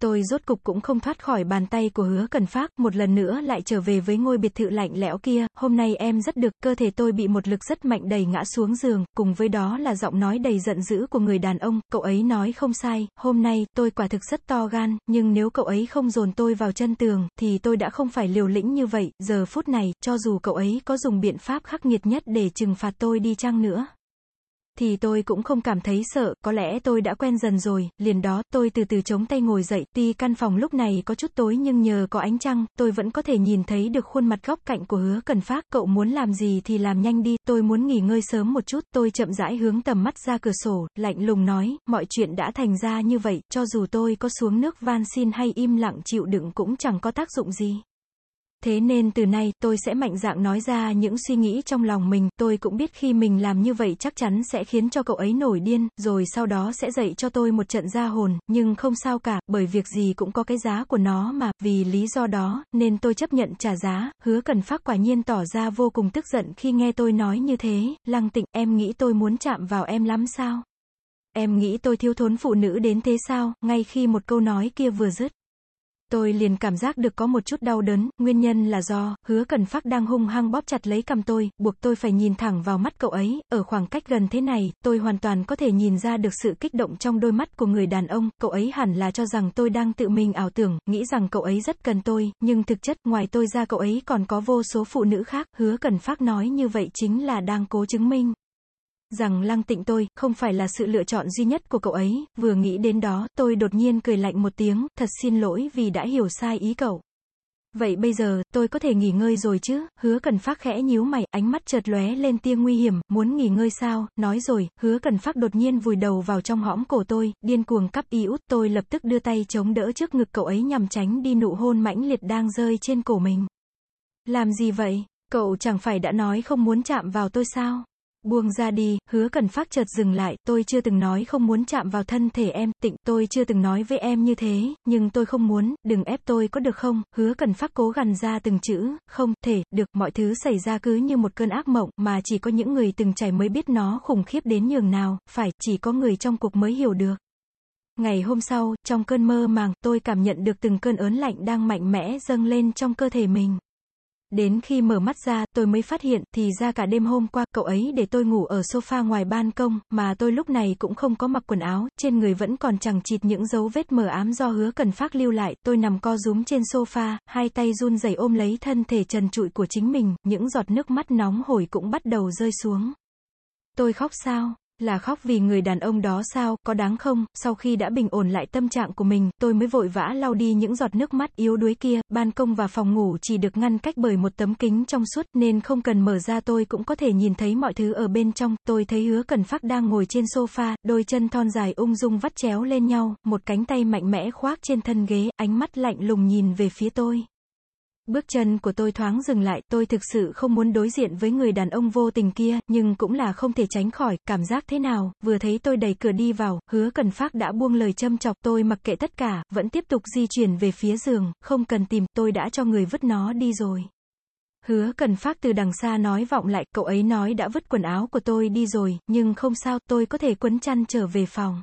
tôi rốt cục cũng không thoát khỏi bàn tay của hứa cần phát, một lần nữa lại trở về với ngôi biệt thự lạnh lẽo kia, hôm nay em rất được, cơ thể tôi bị một lực rất mạnh đầy ngã xuống giường, cùng với đó là giọng nói đầy giận dữ của người đàn ông, cậu ấy nói không sai, hôm nay, tôi quả thực rất to gan, nhưng nếu cậu ấy không dồn tôi vào chân tường, thì tôi đã không phải liều lĩnh như vậy, giờ phút này, cho dù cậu ấy có dùng biện pháp khắc nghiệt nhất để trừng phạt tôi đi chăng nữa thì tôi cũng không cảm thấy sợ, có lẽ tôi đã quen dần rồi, liền đó, tôi từ từ chống tay ngồi dậy, tuy căn phòng lúc này có chút tối nhưng nhờ có ánh trăng, tôi vẫn có thể nhìn thấy được khuôn mặt góc cạnh của hứa cần phát, cậu muốn làm gì thì làm nhanh đi, tôi muốn nghỉ ngơi sớm một chút, tôi chậm rãi hướng tầm mắt ra cửa sổ, lạnh lùng nói, mọi chuyện đã thành ra như vậy, cho dù tôi có xuống nước van xin hay im lặng chịu đựng cũng chẳng có tác dụng gì. Thế nên từ nay, tôi sẽ mạnh dạn nói ra những suy nghĩ trong lòng mình, tôi cũng biết khi mình làm như vậy chắc chắn sẽ khiến cho cậu ấy nổi điên, rồi sau đó sẽ dạy cho tôi một trận ra hồn, nhưng không sao cả, bởi việc gì cũng có cái giá của nó mà, vì lý do đó, nên tôi chấp nhận trả giá, hứa cần phát quả nhiên tỏ ra vô cùng tức giận khi nghe tôi nói như thế, lăng tịnh, em nghĩ tôi muốn chạm vào em lắm sao? Em nghĩ tôi thiếu thốn phụ nữ đến thế sao, ngay khi một câu nói kia vừa dứt. Tôi liền cảm giác được có một chút đau đớn, nguyên nhân là do, hứa cần phát đang hung hăng bóp chặt lấy cầm tôi, buộc tôi phải nhìn thẳng vào mắt cậu ấy, ở khoảng cách gần thế này, tôi hoàn toàn có thể nhìn ra được sự kích động trong đôi mắt của người đàn ông, cậu ấy hẳn là cho rằng tôi đang tự mình ảo tưởng, nghĩ rằng cậu ấy rất cần tôi, nhưng thực chất, ngoài tôi ra cậu ấy còn có vô số phụ nữ khác, hứa cần phát nói như vậy chính là đang cố chứng minh rằng lăng tịnh tôi, không phải là sự lựa chọn duy nhất của cậu ấy, vừa nghĩ đến đó, tôi đột nhiên cười lạnh một tiếng, thật xin lỗi vì đã hiểu sai ý cậu. Vậy bây giờ, tôi có thể nghỉ ngơi rồi chứ, hứa cần phát khẽ nhíu mày, ánh mắt chợt lóe lên tia nguy hiểm, muốn nghỉ ngơi sao, nói rồi, hứa cần phát đột nhiên vùi đầu vào trong hõm cổ tôi, điên cuồng cắp y út, tôi lập tức đưa tay chống đỡ trước ngực cậu ấy nhằm tránh đi nụ hôn mãnh liệt đang rơi trên cổ mình. Làm gì vậy, cậu chẳng phải đã nói không muốn chạm vào tôi sao? Buông ra đi, hứa cần phát chợt dừng lại, tôi chưa từng nói không muốn chạm vào thân thể em, tịnh, tôi chưa từng nói với em như thế, nhưng tôi không muốn, đừng ép tôi có được không, hứa cần phát cố gằn ra từng chữ, không, thể, được, mọi thứ xảy ra cứ như một cơn ác mộng, mà chỉ có những người từng trải mới biết nó khủng khiếp đến nhường nào, phải, chỉ có người trong cuộc mới hiểu được. Ngày hôm sau, trong cơn mơ màng, tôi cảm nhận được từng cơn ớn lạnh đang mạnh mẽ dâng lên trong cơ thể mình. Đến khi mở mắt ra, tôi mới phát hiện, thì ra cả đêm hôm qua, cậu ấy để tôi ngủ ở sofa ngoài ban công, mà tôi lúc này cũng không có mặc quần áo, trên người vẫn còn chẳng chịt những dấu vết mờ ám do hứa cần phát lưu lại, tôi nằm co rúm trên sofa, hai tay run rẩy ôm lấy thân thể trần trụi của chính mình, những giọt nước mắt nóng hổi cũng bắt đầu rơi xuống. Tôi khóc sao? Là khóc vì người đàn ông đó sao, có đáng không, sau khi đã bình ổn lại tâm trạng của mình, tôi mới vội vã lau đi những giọt nước mắt yếu đuối kia, ban công và phòng ngủ chỉ được ngăn cách bởi một tấm kính trong suốt, nên không cần mở ra tôi cũng có thể nhìn thấy mọi thứ ở bên trong, tôi thấy hứa cần phát đang ngồi trên sofa, đôi chân thon dài ung dung vắt chéo lên nhau, một cánh tay mạnh mẽ khoác trên thân ghế, ánh mắt lạnh lùng nhìn về phía tôi. Bước chân của tôi thoáng dừng lại, tôi thực sự không muốn đối diện với người đàn ông vô tình kia, nhưng cũng là không thể tránh khỏi, cảm giác thế nào, vừa thấy tôi đẩy cửa đi vào, hứa cần phát đã buông lời châm chọc, tôi mặc kệ tất cả, vẫn tiếp tục di chuyển về phía giường, không cần tìm, tôi đã cho người vứt nó đi rồi. Hứa cần phát từ đằng xa nói vọng lại, cậu ấy nói đã vứt quần áo của tôi đi rồi, nhưng không sao, tôi có thể quấn chăn trở về phòng.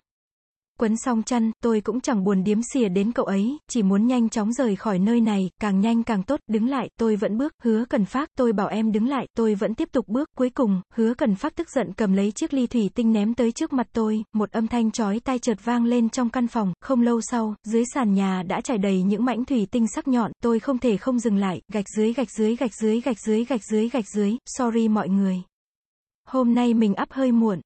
Quấn xong chăn, tôi cũng chẳng buồn điếm xỉa đến cậu ấy, chỉ muốn nhanh chóng rời khỏi nơi này, càng nhanh càng tốt, đứng lại, tôi vẫn bước, hứa cần phát, tôi bảo em đứng lại, tôi vẫn tiếp tục bước, cuối cùng, hứa cần phát tức giận cầm lấy chiếc ly thủy tinh ném tới trước mặt tôi, một âm thanh chói tai chợt vang lên trong căn phòng, không lâu sau, dưới sàn nhà đã trải đầy những mảnh thủy tinh sắc nhọn, tôi không thể không dừng lại, gạch dưới gạch dưới gạch dưới gạch dưới gạch dưới gạch dưới, sorry mọi người. Hôm nay mình up hơi muộn.